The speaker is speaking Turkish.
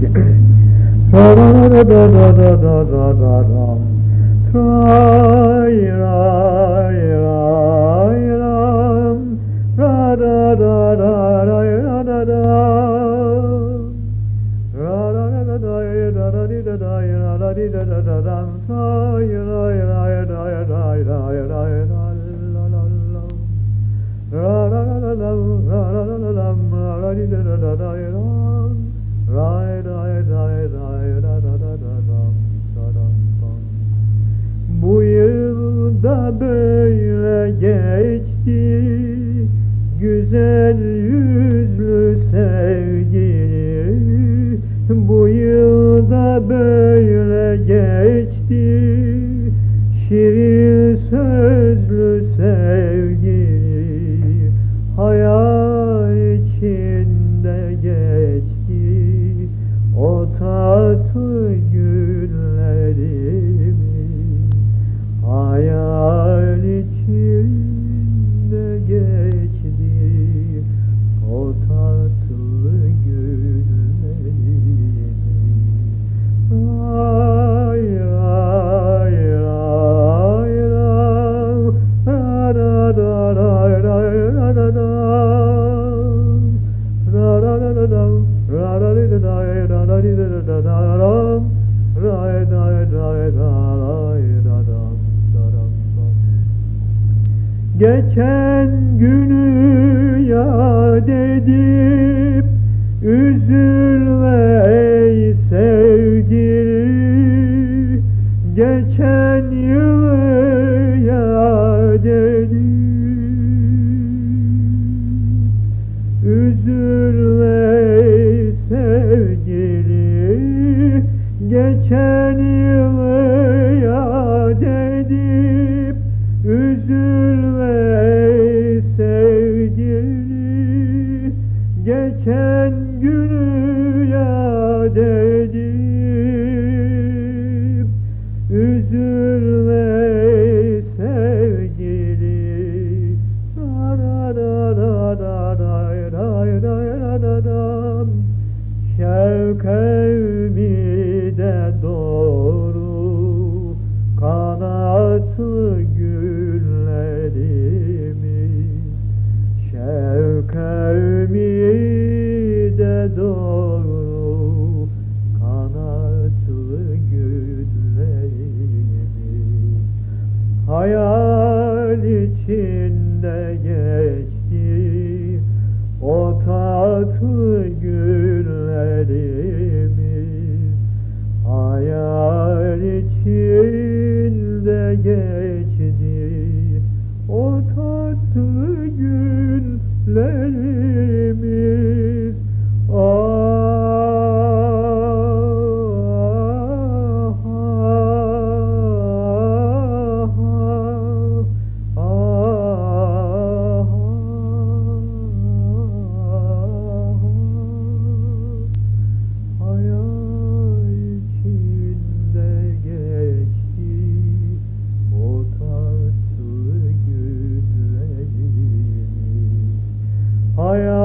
Okay. da böyle geçti. Güzel yüzlü sevgili Bu yılda böyle geçti. Şirin söz Geçen günü ya dedi geçen günü yad edin. Hayal içinde geçti. O tatlı günlerimiz Hayal içinde geçti. O tatlı günlerimiz I am